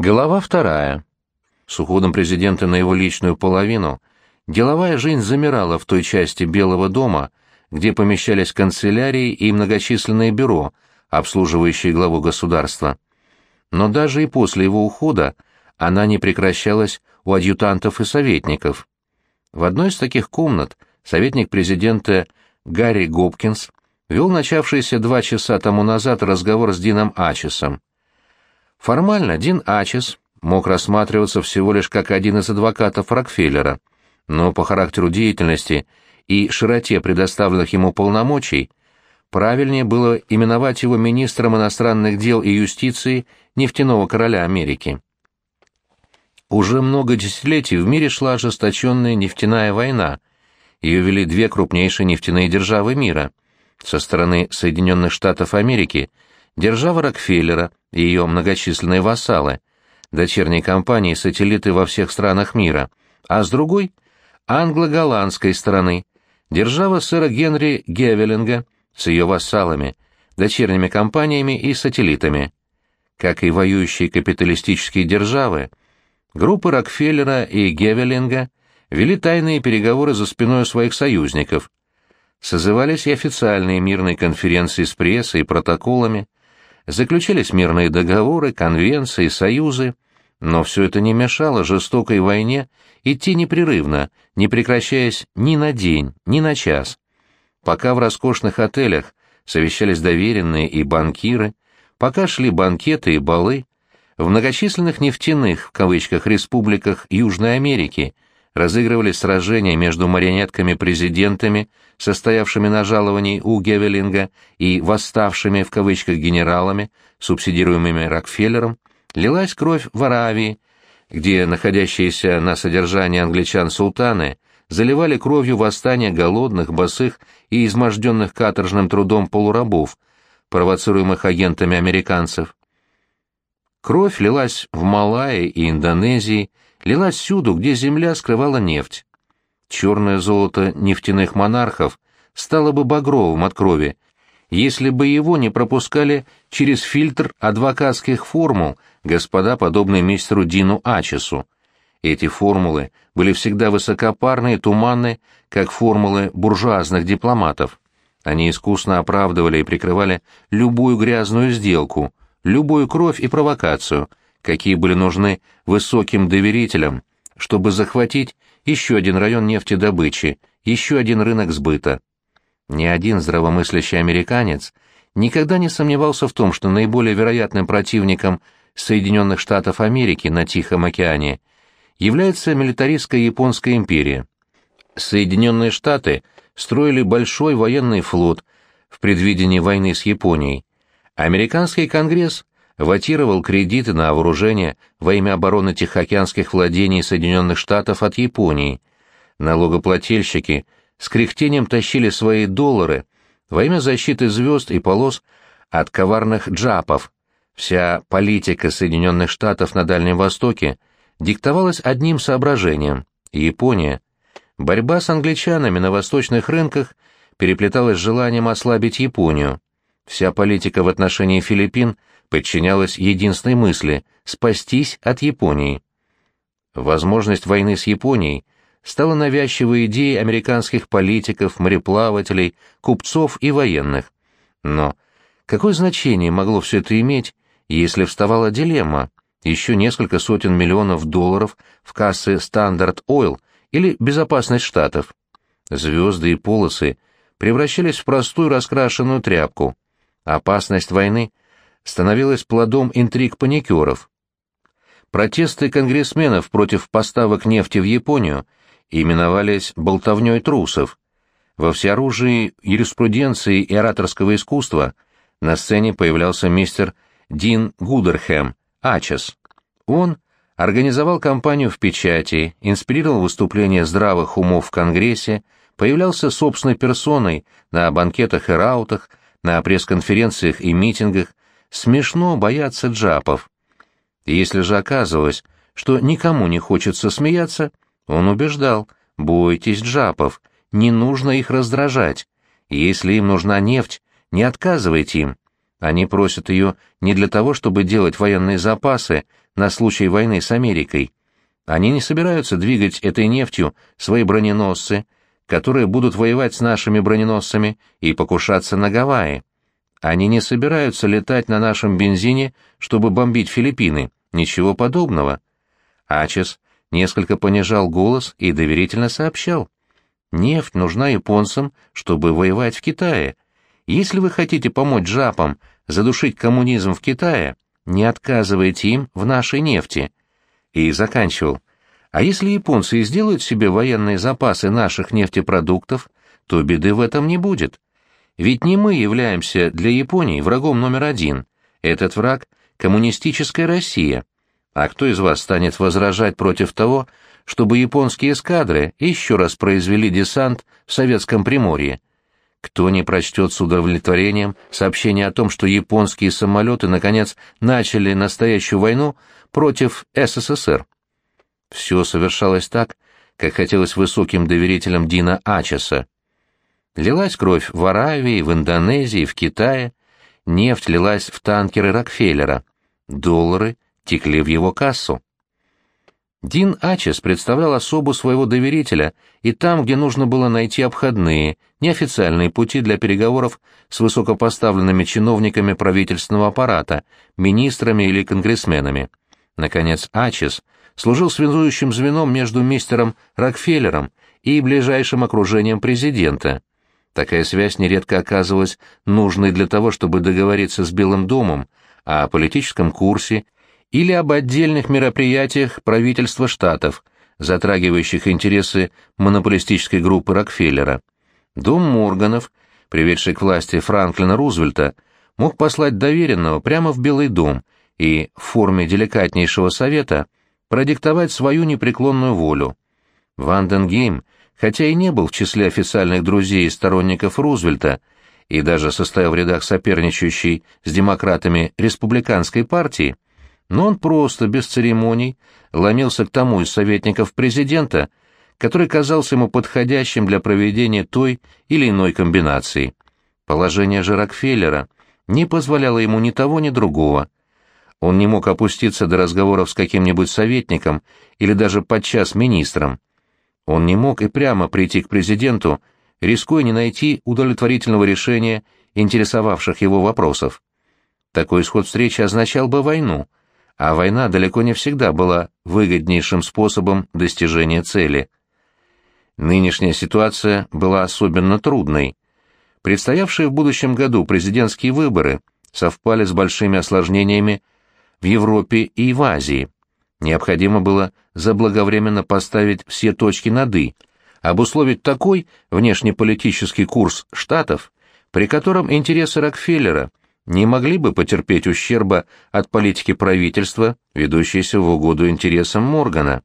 Глава вторая. С уходом президента на его личную половину деловая жизнь замирала в той части Белого дома, где помещались канцелярии и многочисленные бюро, обслуживающие главу государства. Но даже и после его ухода она не прекращалась у адъютантов и советников. В одной из таких комнат советник президента Гарри Гопкинс вел начавшийся два часа тому назад разговор с Дином Ачесом. Формально Дин Ачес мог рассматриваться всего лишь как один из адвокатов Рокфеллера, но по характеру деятельности и широте предоставленных ему полномочий правильнее было именовать его министром иностранных дел и юстиции нефтяного короля Америки. Уже много десятилетий в мире шла ожесточенная нефтяная война. Ее вели две крупнейшие нефтяные державы мира. Со стороны Соединенных Штатов Америки держава Рокфеллера и ее многочисленные вассалы, дочерние компании сателлиты во всех странах мира, а с другой — англо-голландской стороны, держава сэра Генри Гевелинга с ее вассалами, дочерними компаниями и сателлитами. Как и воюющие капиталистические державы, группы Рокфеллера и Гевелинга вели тайные переговоры за спиной своих союзников. Созывались и официальные мирные конференции с прессой и протоколами, заключались мирные договоры, конвенции, союзы, но все это не мешало жестокой войне идти непрерывно, не прекращаясь ни на день, ни на час. Пока в роскошных отелях совещались доверенные и банкиры, пока шли банкеты и балы, в многочисленных нефтяных, в кавычках, республиках Южной Америки – разыгрывались сражения между марионетками-президентами, состоявшими на жаловании у Гевелинга, и восставшими в кавычках генералами, субсидируемыми Рокфеллером, лилась кровь в Аравии, где находящиеся на содержании англичан султаны заливали кровью восстания голодных, босых и изможденных каторжным трудом полурабов, провоцируемых агентами американцев. Кровь лилась в Малайи и Индонезии, лилась всюду, где земля скрывала нефть. Черное золото нефтяных монархов стало бы багровым от крови, если бы его не пропускали через фильтр адвокатских формул господа, подобные мистеру Дину Ачесу. Эти формулы были всегда высокопарные и туманны, как формулы буржуазных дипломатов. Они искусно оправдывали и прикрывали любую грязную сделку, любую кровь и провокацию, какие были нужны высоким доверителям, чтобы захватить еще один район нефтедобычи, еще один рынок сбыта. Ни один здравомыслящий американец никогда не сомневался в том, что наиболее вероятным противником Соединенных Штатов Америки на Тихом океане является милитаристская Японская империя. Соединенные Штаты строили большой военный флот в предвидении войны с Японией. Американский Конгресс ватировал кредиты на вооружение во имя обороны Тихоокеанских владений Соединенных Штатов от Японии. Налогоплательщики с кряхтением тащили свои доллары во имя защиты звезд и полос от коварных джапов. Вся политика Соединенных Штатов на Дальнем Востоке диктовалась одним соображением – Япония. Борьба с англичанами на восточных рынках переплеталась с желанием ослабить Японию. Вся политика в отношении Филиппин – подчинялась единственной мысли – спастись от Японии. Возможность войны с Японией стала навязчивой идеей американских политиков, мореплавателей, купцов и военных. Но какое значение могло все это иметь, если вставала дилемма – еще несколько сотен миллионов долларов в кассы Standard Oil или безопасность штатов? Звезды и полосы превращались в простую раскрашенную тряпку. Опасность войны становилась плодом интриг паникеров. Протесты конгрессменов против поставок нефти в Японию именовались болтовней трусов. Во всеоружии юриспруденции и ораторского искусства на сцене появлялся мистер Дин Гудерхэм, Ачес. Он организовал кампанию в печати, инспирировал выступления здравых умов в Конгрессе, появлялся собственной персоной на банкетах и раутах, на пресс-конференциях и митингах, смешно бояться джапов. Если же оказывалось, что никому не хочется смеяться, он убеждал, бойтесь джапов, не нужно их раздражать. Если им нужна нефть, не отказывайте им. Они просят ее не для того, чтобы делать военные запасы на случай войны с Америкой. Они не собираются двигать этой нефтью свои броненосцы, которые будут воевать с нашими броненосцами и покушаться на Гавайи. Они не собираются летать на нашем бензине, чтобы бомбить Филиппины. Ничего подобного. Ачес несколько понижал голос и доверительно сообщал. Нефть нужна японцам, чтобы воевать в Китае. Если вы хотите помочь жапам задушить коммунизм в Китае, не отказывайте им в нашей нефти. И заканчивал. А если японцы сделают себе военные запасы наших нефтепродуктов, то беды в этом не будет. Ведь не мы являемся для Японии врагом номер один. Этот враг — коммунистическая Россия. А кто из вас станет возражать против того, чтобы японские эскадры еще раз произвели десант в Советском Приморье? Кто не прочтет с удовлетворением сообщение о том, что японские самолеты, наконец, начали настоящую войну против СССР? Все совершалось так, как хотелось высоким доверителям Дина Ачеса. Лилась кровь в Аравии, в Индонезии, в Китае, нефть лилась в танкеры Рокфеллера, доллары текли в его кассу. Дин Ачес представлял особу своего доверителя и там, где нужно было найти обходные, неофициальные пути для переговоров с высокопоставленными чиновниками правительственного аппарата, министрами или конгрессменами. Наконец, Ачес служил связующим звеном между мистером Рокфеллером и ближайшим окружением президента. Такая связь нередко оказывалась нужной для того, чтобы договориться с Белым домом о политическом курсе или об отдельных мероприятиях правительства штатов, затрагивающих интересы монополистической группы Рокфеллера. Дом Морганов, приведший к власти Франклина Рузвельта, мог послать доверенного прямо в Белый дом и в форме деликатнейшего совета продиктовать свою непреклонную волю. Ванденгейм – хотя и не был в числе официальных друзей и сторонников Рузвельта, и даже состоял в рядах соперничающей с демократами республиканской партии, но он просто, без церемоний, ломился к тому из советников президента, который казался ему подходящим для проведения той или иной комбинации. Положение же Рокфеллера не позволяло ему ни того, ни другого. Он не мог опуститься до разговоров с каким-нибудь советником или даже подчас министром. Он не мог и прямо прийти к президенту, рискуя не найти удовлетворительного решения интересовавших его вопросов. Такой исход встречи означал бы войну, а война далеко не всегда была выгоднейшим способом достижения цели. Нынешняя ситуация была особенно трудной. Предстоявшие в будущем году президентские выборы совпали с большими осложнениями в Европе и в Азии. Необходимо было заблаговременно поставить все точки над «и», обусловить такой внешнеполитический курс Штатов, при котором интересы Рокфеллера не могли бы потерпеть ущерба от политики правительства, ведущейся в угоду интересам Моргана.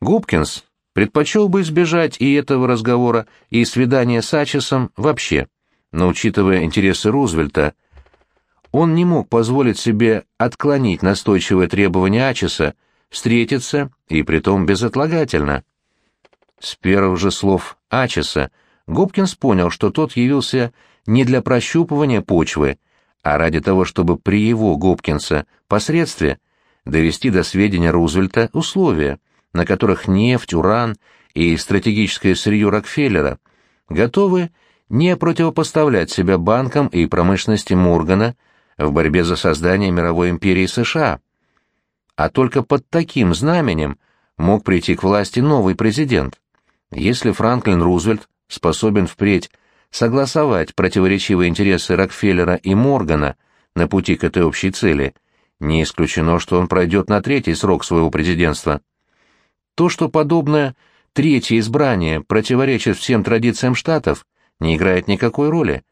Губкинс предпочел бы избежать и этого разговора, и свидания с Ачесом вообще, но, учитывая интересы Рузвельта, он не мог позволить себе отклонить настойчивое требование Ачеса встретиться, и притом безотлагательно. С первых же слов Ачеса Губкинс понял, что тот явился не для прощупывания почвы, а ради того, чтобы при его, Губкинса, посредстве довести до сведения Рузвельта условия, на которых нефть, уран и стратегическое сырье Рокфеллера готовы не противопоставлять себя банкам и промышленности Моргана в борьбе за создание мировой империи США. А только под таким знаменем мог прийти к власти новый президент. Если Франклин Рузвельт способен впредь согласовать противоречивые интересы Рокфеллера и Моргана на пути к этой общей цели, не исключено, что он пройдет на третий срок своего президентства. То, что подобное третье избрание противоречит всем традициям штатов, не играет никакой роли.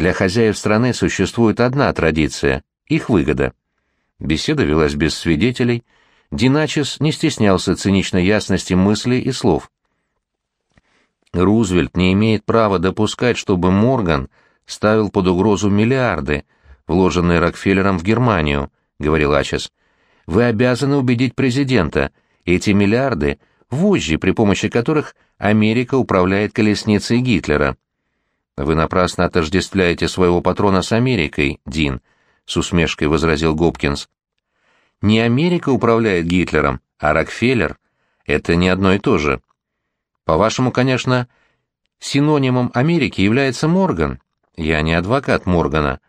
Для хозяев страны существует одна традиция – их выгода. Беседа велась без свидетелей, Диначес не стеснялся циничной ясности мыслей и слов. Рузвельт не имеет права допускать, чтобы Морган ставил под угрозу миллиарды, вложенные Рокфеллером в Германию, — говорил Ачес. Вы обязаны убедить президента. Эти миллиарды — вожжи, при помощи которых Америка управляет колесницей Гитлера. Вы напрасно отождествляете своего патрона с Америкой, Дин, с усмешкой возразил Гопкинс. Не Америка управляет Гитлером, а Рокфеллер. Это не одно и то же. По-вашему, конечно, синонимом Америки является Морган. Я не адвокат Моргана.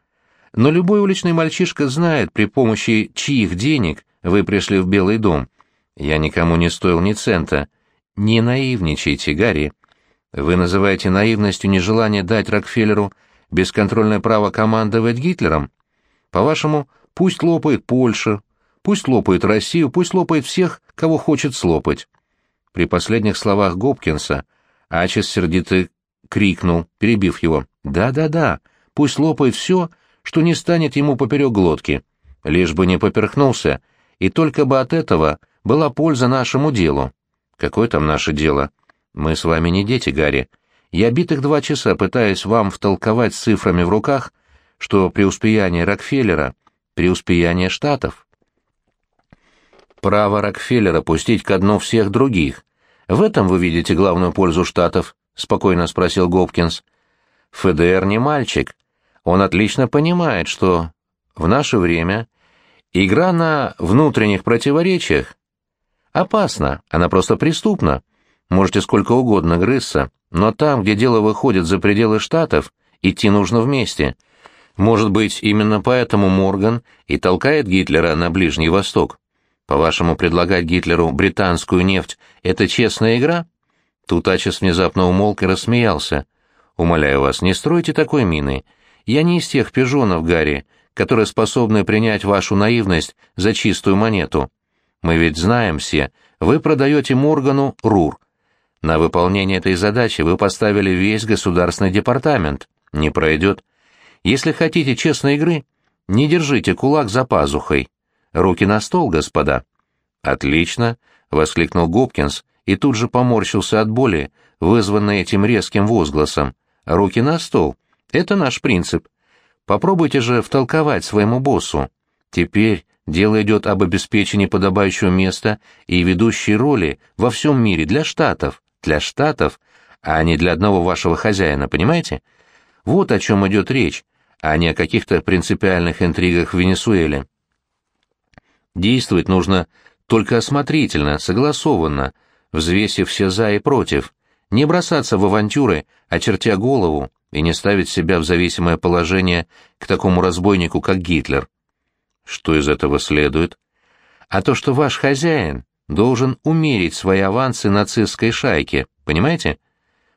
Но любой уличный мальчишка знает, при помощи чьих денег вы пришли в Белый дом. Я никому не стоил ни цента. Не наивничайте, Гарри. Вы называете наивностью нежелание дать Рокфеллеру бесконтрольное право командовать Гитлером? По-вашему, пусть лопает Польша, пусть лопает Россию, пусть лопает всех, кого хочет слопать. При последних словах Гопкинса Ачес сердито крикнул, перебив его. «Да-да-да, пусть лопает все, что не станет ему поперек глотки, лишь бы не поперхнулся, и только бы от этого была польза нашему делу». «Какое там наше дело? Мы с вами не дети, Гарри. Я битых два часа пытаюсь вам втолковать с цифрами в руках, что преуспеяние Рокфеллера — преуспеяние Штатов. Право Рокфеллера пустить ко дну всех других. В этом вы видите главную пользу Штатов? — спокойно спросил Гопкинс. ФДР не мальчик. Он отлично понимает, что в наше время игра на внутренних противоречиях опасна, она просто преступна. Можете сколько угодно грызться, но там, где дело выходит за пределы Штатов, идти нужно вместе. Может быть, именно поэтому Морган и толкает Гитлера на Ближний Восток. По-вашему, предлагать Гитлеру британскую нефть — это честная игра? Тут Ачес внезапно умолк и рассмеялся. «Умоляю вас, не стройте такой мины. Я не из тех пижонов, Гарри, которые способны принять вашу наивность за чистую монету. Мы ведь знаем все, вы продаете Моргану РУР. На выполнение этой задачи вы поставили весь государственный департамент. Не пройдет. Если хотите честной игры, не держите кулак за пазухой. Руки на стол, господа. Отлично, воскликнул Гопкинс и тут же поморщился от боли, вызванной этим резким возгласом. Руки на стол. Это наш принцип. Попробуйте же втолковать своему боссу. Теперь дело идет об обеспечении подобающего места и ведущей роли во всем мире для штатов, для штатов, а не для одного вашего хозяина, понимаете? Вот о чем идет речь, а не о каких-то принципиальных интригах в Венесуэле. Действовать нужно только осмотрительно, согласованно, взвесив все «за» и «против», не бросаться в авантюры, очертя голову, и не ставить себя в зависимое положение к такому разбойнику, как Гитлер. Что из этого следует? А то, что ваш хозяин должен умерить свои авансы нацистской шайке, понимаете?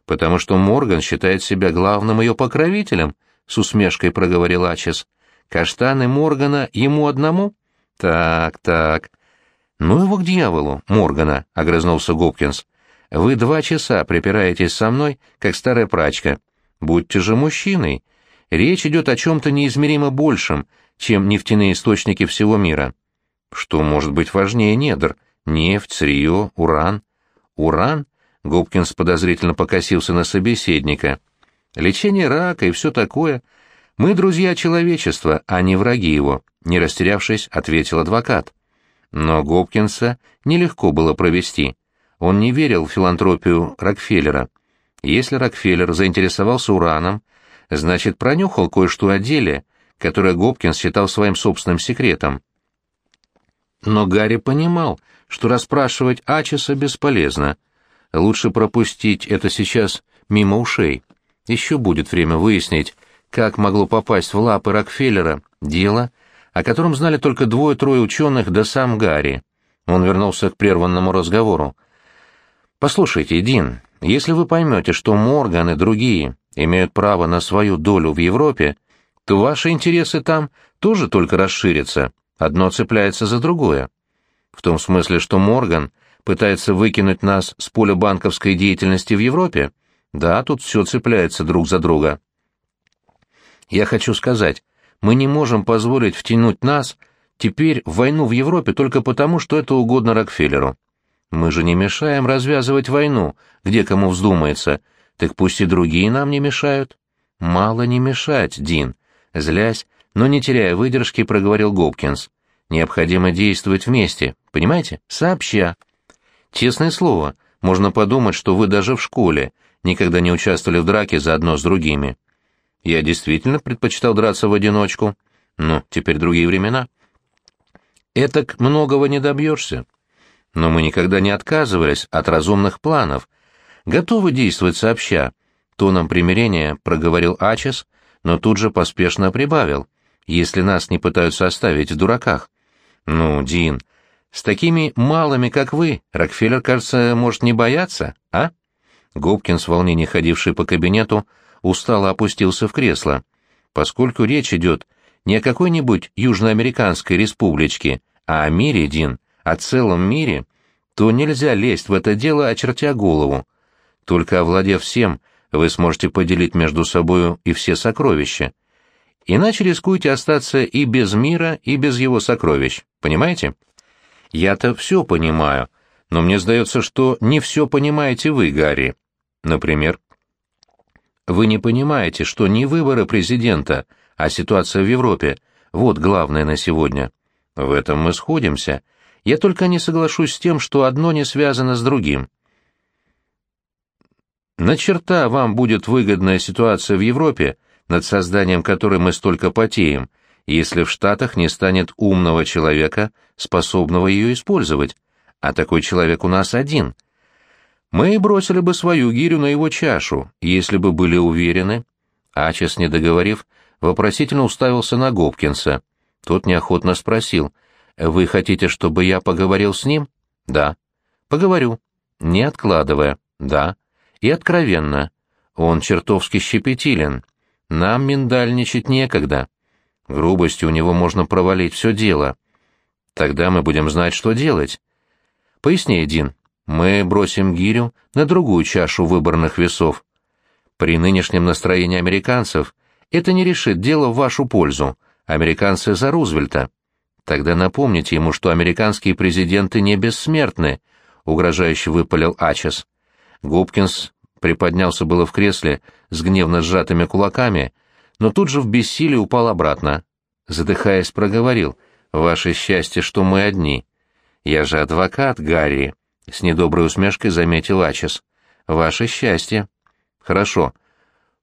Потому что Морган считает себя главным ее покровителем, — с усмешкой проговорил Ачес. «Каштаны Моргана ему одному?» «Так, так». «Ну его к дьяволу, Моргана», — огрызнулся Гопкинс. «Вы два часа припираетесь со мной, как старая прачка. Будьте же мужчиной. Речь идет о чем-то неизмеримо большем, чем нефтяные источники всего мира. Что может быть важнее недр? Нефть, сырье, уран?» «Уран?» — Гопкинс подозрительно покосился на собеседника — Лечение рака и все такое. Мы друзья человечества, а не враги его, не растерявшись, ответил адвокат. Но Гопкинса нелегко было провести. Он не верил в филантропию Рокфеллера. Если Рокфеллер заинтересовался ураном, значит, пронюхал кое-что о деле, которое Гопкинс считал своим собственным секретом. Но Гарри понимал, что расспрашивать Ачеса бесполезно. Лучше пропустить это сейчас мимо ушей. Еще будет время выяснить, как могло попасть в лапы Рокфеллера дело, о котором знали только двое-трое ученых да сам Гарри. Он вернулся к прерванному разговору. «Послушайте, Дин, если вы поймете, что Морган и другие имеют право на свою долю в Европе, то ваши интересы там тоже только расширятся, одно цепляется за другое. В том смысле, что Морган пытается выкинуть нас с поля банковской деятельности в Европе, да, тут все цепляется друг за друга. Я хочу сказать, мы не можем позволить втянуть нас теперь в войну в Европе только потому, что это угодно Рокфеллеру. Мы же не мешаем развязывать войну, где кому вздумается, так пусть и другие нам не мешают. Мало не мешать, Дин. Злясь, но не теряя выдержки, проговорил Гопкинс. Необходимо действовать вместе, понимаете? Сообща. Честное слово, можно подумать, что вы даже в школе никогда не участвовали в драке заодно с другими. Я действительно предпочитал драться в одиночку. Ну, теперь другие времена. Этак многого не добьешься. Но мы никогда не отказывались от разумных планов. Готовы действовать сообща. Тоном примирения проговорил Ачес, но тут же поспешно прибавил. Если нас не пытаются оставить в дураках. Ну, Дин, с такими малыми, как вы, Рокфеллер, кажется, может не бояться, а? Губкинс, в волнении ходивший по кабинету, устало опустился в кресло. Поскольку речь идет не о какой-нибудь южноамериканской республичке, а о мире, Дин, о целом мире, то нельзя лезть в это дело, очертя голову. Только овладев всем, вы сможете поделить между собою и все сокровища. Иначе рискуете остаться и без мира, и без его сокровищ. Понимаете? Я-то все понимаю, но мне сдается, что не все понимаете вы, Гарри. Например, вы не понимаете, что не выборы президента, а ситуация в Европе — вот главное на сегодня. В этом мы сходимся. Я только не соглашусь с тем, что одно не связано с другим. На черта вам будет выгодная ситуация в Европе, над созданием которой мы столько потеем, если в Штатах не станет умного человека, способного ее использовать, а такой человек у нас один. Мы бросили бы свою гирю на его чашу, если бы были уверены. Ачес, не договорив, вопросительно уставился на Гопкинса. Тот неохотно спросил, «Вы хотите, чтобы я поговорил с ним?» «Да». «Поговорю». «Не откладывая». «Да». «И откровенно. Он чертовски щепетилен. Нам миндальничать некогда. Грубостью у него можно провалить все дело. Тогда мы будем знать, что делать. Поясни, Дин. Мы бросим гирю на другую чашу выборных весов. При нынешнем настроении американцев это не решит дело в вашу пользу. Американцы за Рузвельта. Тогда напомните ему, что американские президенты не бессмертны, угрожающе выпалил Ачес. Губкинс приподнялся было в кресле с гневно сжатыми кулаками, но тут же в бессилии упал обратно. Задыхаясь, проговорил, «Ваше счастье, что мы одни». «Я же адвокат, Гарри», — с недоброй усмешкой заметил Ачес. «Ваше счастье». «Хорошо.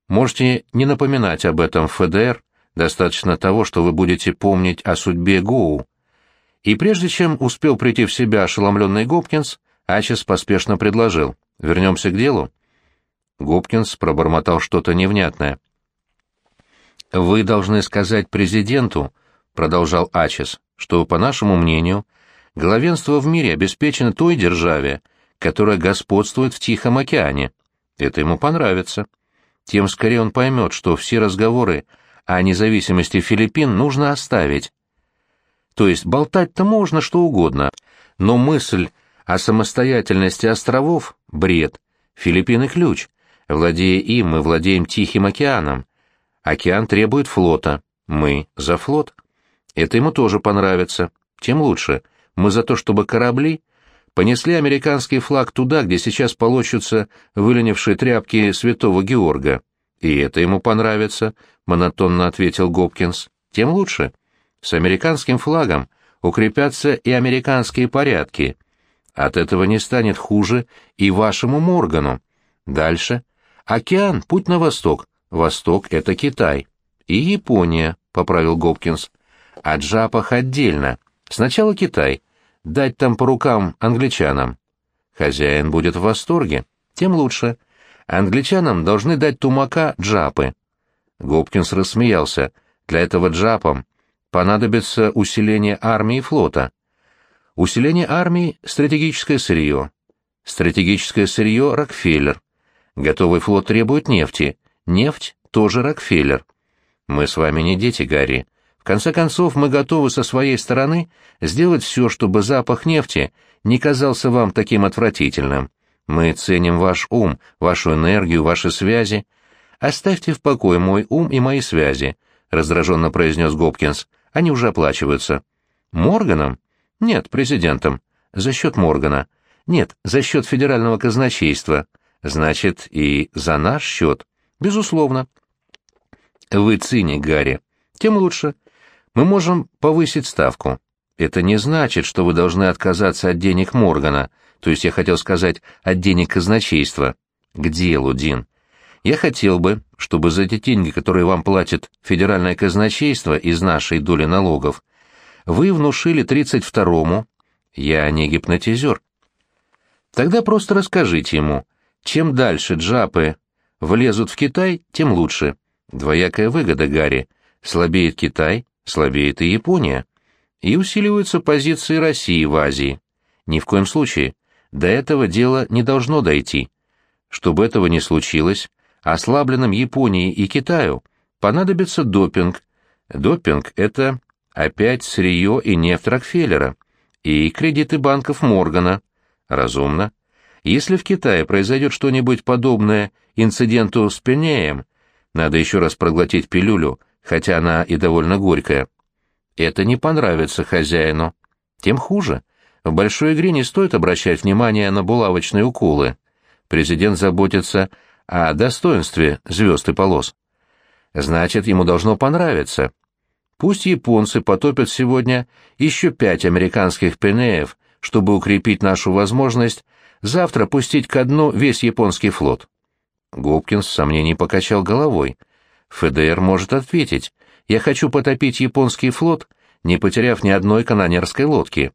Можете не напоминать об этом ФДР, достаточно того, что вы будете помнить о судьбе Гоу». И прежде чем успел прийти в себя ошеломленный Гопкинс, Ачес поспешно предложил. «Вернемся к делу». Гопкинс пробормотал что-то невнятное. «Вы должны сказать президенту», — продолжал Ачес, «что, по нашему мнению, главенство в мире обеспечено той державе, которая господствует в Тихом океане. Это ему понравится. Тем скорее он поймет, что все разговоры о независимости Филиппин нужно оставить. То есть болтать-то можно что угодно, но мысль о самостоятельности островов — бред. Филиппины — ключ. Владея им, мы владеем Тихим океаном. Океан требует флота. Мы за флот. Это ему тоже понравится. Тем лучше. Мы за то, чтобы корабли понесли американский флаг туда, где сейчас полощутся выленившие тряпки святого Георга. И это ему понравится, монотонно ответил Гопкинс. Тем лучше. С американским флагом укрепятся и американские порядки. От этого не станет хуже и вашему Моргану. Дальше. Океан, путь на восток. Восток — это Китай. И Япония, — поправил Гопкинс. О джапах отдельно. Сначала Китай. Дать там по рукам англичанам. Хозяин будет в восторге. Тем лучше. Англичанам должны дать тумака джапы. Гопкинс рассмеялся. Для этого джапам понадобится усиление армии и флота. Усиление армии — стратегическое сырье. Стратегическое сырье — Рокфеллер. Готовый флот требует нефти. Нефть тоже Рокфеллер. Мы с вами не дети, Гарри. В конце концов, мы готовы со своей стороны сделать все, чтобы запах нефти не казался вам таким отвратительным. Мы ценим ваш ум, вашу энергию, ваши связи. Оставьте в покое мой ум и мои связи, раздраженно произнес Гопкинс. Они уже оплачиваются. Морганом? Нет, президентом. За счет Моргана. Нет, за счет федерального казначейства. Значит, и за наш счет. Безусловно. Вы циник, Гарри. Тем лучше. Мы можем повысить ставку. Это не значит, что вы должны отказаться от денег Моргана, то есть я хотел сказать, от денег казначейства. К делу, Дин. Я хотел бы, чтобы за те деньги, которые вам платит федеральное казначейство из нашей доли налогов, вы внушили 32-му, я не гипнотизер. Тогда просто расскажите ему, чем дальше джапы влезут в Китай, тем лучше. Двоякая выгода, Гарри. Слабеет Китай, слабеет и Япония. И усиливаются позиции России в Азии. Ни в коем случае. До этого дело не должно дойти. Чтобы этого не случилось, ослабленным Японии и Китаю понадобится допинг. Допинг — это опять сырье и нефть Рокфеллера и кредиты банков Моргана. Разумно. Если в Китае произойдет что-нибудь подобное инциденту с Пенеем, надо еще раз проглотить пилюлю, хотя она и довольно горькая. Это не понравится хозяину. Тем хуже. В большой игре не стоит обращать внимание на булавочные уколы. Президент заботится о достоинстве звезд и полос. Значит, ему должно понравиться. Пусть японцы потопят сегодня еще пять американских пенеев, чтобы укрепить нашу возможность завтра пустить ко дну весь японский флот. Гопкинс с сомнений покачал головой. ФДР может ответить, я хочу потопить японский флот, не потеряв ни одной канонерской лодки.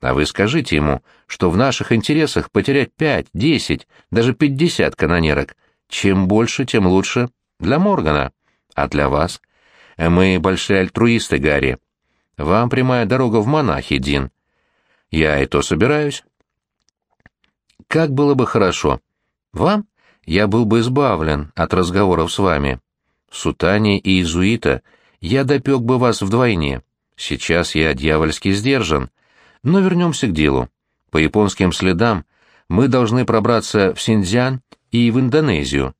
А вы скажите ему, что в наших интересах потерять пять, десять, даже пятьдесят канонерок. Чем больше, тем лучше. Для Моргана. А для вас — мы большие альтруисты, Гарри. Вам прямая дорога в монахи, Дин. Я и то собираюсь. Как было бы хорошо. Вам я был бы избавлен от разговоров с вами. Сутани и Изуита я допек бы вас вдвойне. Сейчас я дьявольски сдержан. Но вернемся к делу. По японским следам мы должны пробраться в Синьцзян и в Индонезию.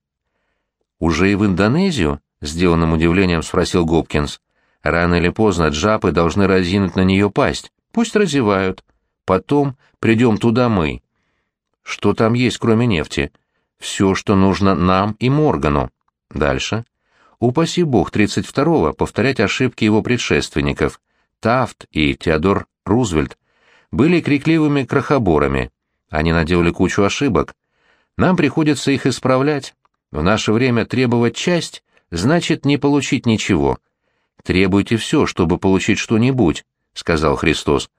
Уже и в Индонезию? сделанным удивлением спросил Гопкинс. Рано или поздно джапы должны разинуть на нее пасть. Пусть разевают. Потом придем туда мы. Что там есть, кроме нефти? Все, что нужно нам и Моргану. Дальше. Упаси бог 32-го повторять ошибки его предшественников. Тафт и Теодор Рузвельт были крикливыми крохоборами. Они наделали кучу ошибок. Нам приходится их исправлять. В наше время требовать часть значит не получить ничего. Требуйте все, чтобы получить что-нибудь, — сказал Христос.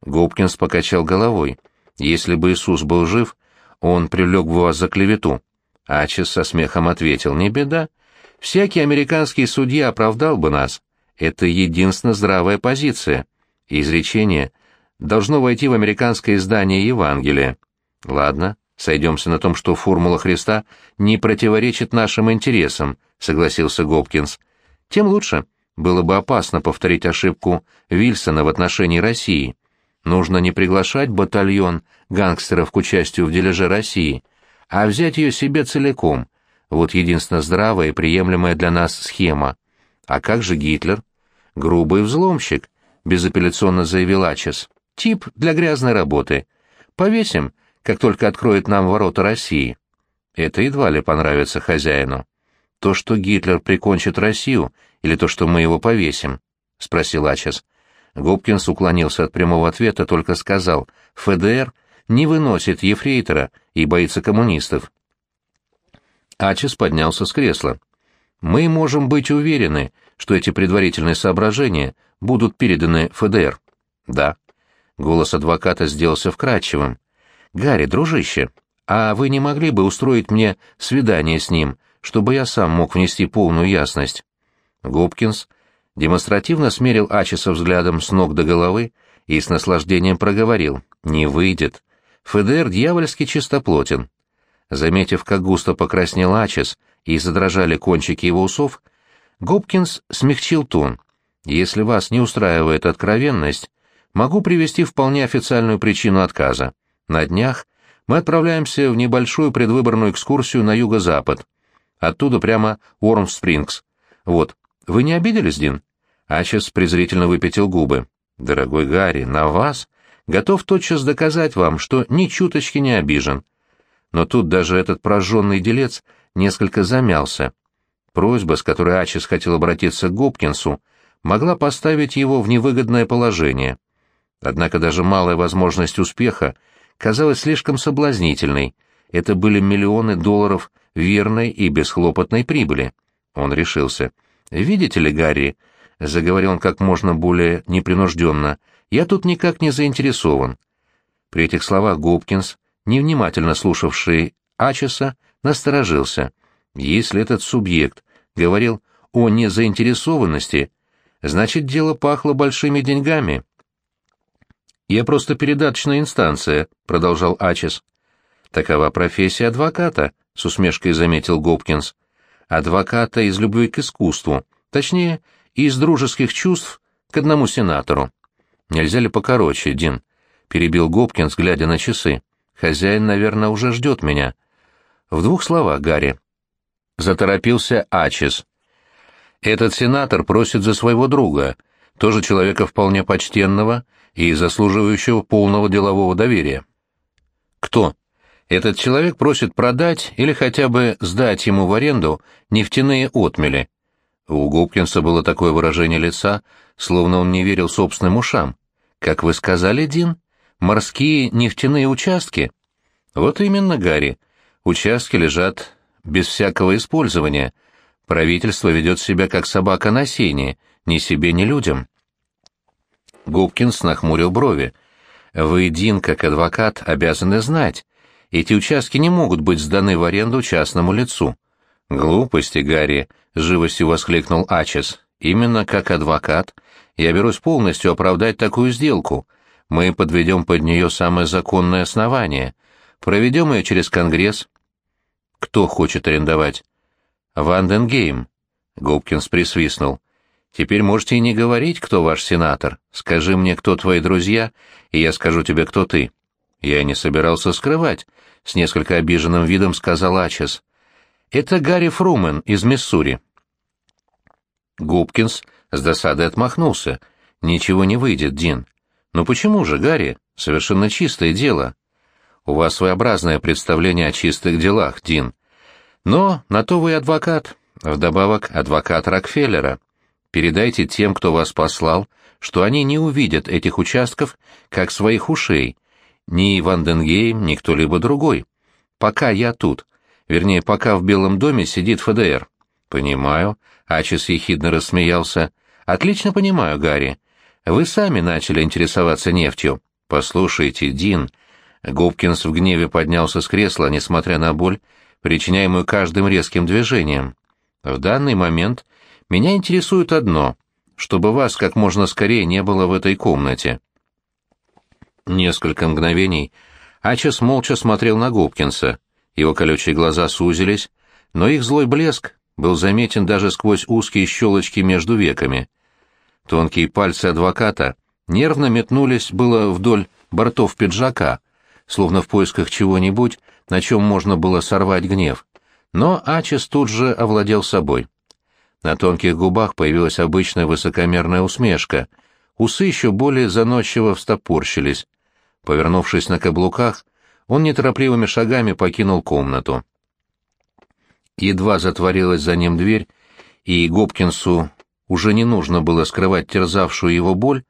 Гопкинс покачал головой. Если бы Иисус был жив, он привлек бы вас за клевету. Ачес со смехом ответил, не беда. Всякий американский судья оправдал бы нас. Это единственно здравая позиция. Изречение должно войти в американское издание Евангелия. Ладно, сойдемся на том, что формула Христа не противоречит нашим интересам, — согласился Гопкинс. «Тем лучше. Было бы опасно повторить ошибку Вильсона в отношении России. Нужно не приглашать батальон гангстеров к участию в дележе России, а взять ее себе целиком. Вот единственно здравая и приемлемая для нас схема. А как же Гитлер? Грубый взломщик, безапелляционно заявил Ачес. Тип для грязной работы. Повесим, как только откроет нам ворота России. Это едва ли понравится хозяину. То, что Гитлер прикончит Россию, или то, что мы его повесим? — спросил Ачес. Гопкинс уклонился от прямого ответа, только сказал, ФДР не выносит ефрейтора и боится коммунистов. Ачес поднялся с кресла. «Мы можем быть уверены, что эти предварительные соображения будут переданы ФДР». «Да». Голос адвоката сделался вкрадчивым. «Гарри, дружище, а вы не могли бы устроить мне свидание с ним, чтобы я сам мог внести полную ясность. Губкинс демонстративно смерил Ачеса взглядом с ног до головы и с наслаждением проговорил «Не выйдет». ФДР дьявольски чистоплотен. Заметив, как густо покраснел Ачес и задрожали кончики его усов, Губкинс смягчил тон. «Если вас не устраивает откровенность, могу привести вполне официальную причину отказа. На днях мы отправляемся в небольшую предвыборную экскурсию на юго-запад. Оттуда прямо Уорм-Спрингс. Вот. Вы не обиделись, Дин?» Ачес презрительно выпятил губы. «Дорогой Гарри, на вас? Готов тотчас доказать вам, что ни чуточки не обижен». Но тут даже этот прожженный делец несколько замялся. Просьба, с которой Ачес хотел обратиться к Гопкинсу, могла поставить его в невыгодное положение. Однако даже малая возможность успеха казалась слишком соблазнительной, это были миллионы долларов верной и бесхлопотной прибыли. Он решился. «Видите ли, Гарри», — заговорил он как можно более непринужденно, — «я тут никак не заинтересован». При этих словах Губкинс, невнимательно слушавший Ачеса, насторожился. Если этот субъект говорил о незаинтересованности, значит, дело пахло большими деньгами. «Я просто передаточная инстанция», — продолжал Ачес. «Такова профессия адвоката», — с усмешкой заметил Гопкинс. «Адвоката из любви к искусству, точнее, из дружеских чувств к одному сенатору». «Нельзя ли покороче, Дин?» — перебил Гопкинс, глядя на часы. «Хозяин, наверное, уже ждет меня». «В двух словах, Гарри». Заторопился Ачес. «Этот сенатор просит за своего друга, тоже человека вполне почтенного и заслуживающего полного делового доверия. Кто? Этот человек просит продать или хотя бы сдать ему в аренду нефтяные отмели. У Губкинса было такое выражение лица, словно он не верил собственным ушам. Как вы сказали, Дин, морские нефтяные участки? Вот именно, Гарри. Участки лежат без всякого использования. Правительство ведет себя как собака на сене, ни себе, ни людям. Губкинс нахмурил брови. «Вы, Дин, как адвокат, обязаны знать. Эти участки не могут быть сданы в аренду частному лицу». «Глупости, Гарри», — живостью воскликнул Ачес. «Именно как адвокат я берусь полностью оправдать такую сделку. Мы подведем под нее самое законное основание. Проведем ее через Конгресс». «Кто хочет арендовать?» «Ванденгейм», — Губкинс присвистнул. Теперь можете и не говорить, кто ваш сенатор. Скажи мне, кто твои друзья, и я скажу тебе, кто ты. Я не собирался скрывать, — с несколько обиженным видом сказал Ачес. Это Гарри Фрумен из Миссури. Губкинс с досадой отмахнулся. Ничего не выйдет, Дин. Но почему же, Гарри? Совершенно чистое дело. У вас своеобразное представление о чистых делах, Дин. Но на то вы адвокат. Вдобавок, адвокат Рокфеллера. Передайте тем, кто вас послал, что они не увидят этих участков как своих ушей, ни Ванденгейм, ни кто-либо другой. Пока я тут. Вернее, пока в Белом доме сидит ФДР. Понимаю. Ачис ехидно рассмеялся. Отлично понимаю, Гарри. Вы сами начали интересоваться нефтью. Послушайте, Дин. Губкинс в гневе поднялся с кресла, несмотря на боль, причиняемую каждым резким движением. В данный момент меня интересует одно — чтобы вас как можно скорее не было в этой комнате». Несколько мгновений Ачес молча смотрел на Губкинса. Его колючие глаза сузились, но их злой блеск был заметен даже сквозь узкие щелочки между веками. Тонкие пальцы адвоката нервно метнулись было вдоль бортов пиджака, словно в поисках чего-нибудь, на чем можно было сорвать гнев. Но Ачес тут же овладел собой. На тонких губах появилась обычная высокомерная усмешка. Усы еще более заносчиво встопорщились. Повернувшись на каблуках, он неторопливыми шагами покинул комнату. Едва затворилась за ним дверь, и Гопкинсу уже не нужно было скрывать терзавшую его боль,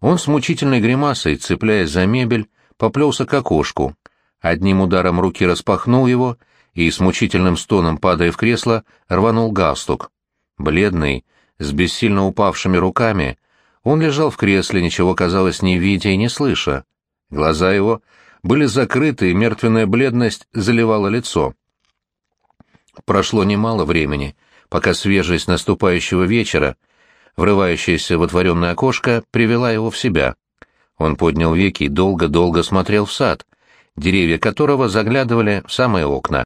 он с мучительной гримасой, цепляясь за мебель, поплелся к окошку, одним ударом руки распахнул его и с мучительным стоном, падая в кресло, рванул галстук. Бледный, с бессильно упавшими руками, он лежал в кресле, ничего, казалось, не видя и не слыша. Глаза его были закрыты, и мертвенная бледность заливала лицо. Прошло немало времени, пока свежесть наступающего вечера, врывающаяся в отворенное окошко, привела его в себя. Он поднял веки и долго-долго смотрел в сад, деревья которого заглядывали в самые окна.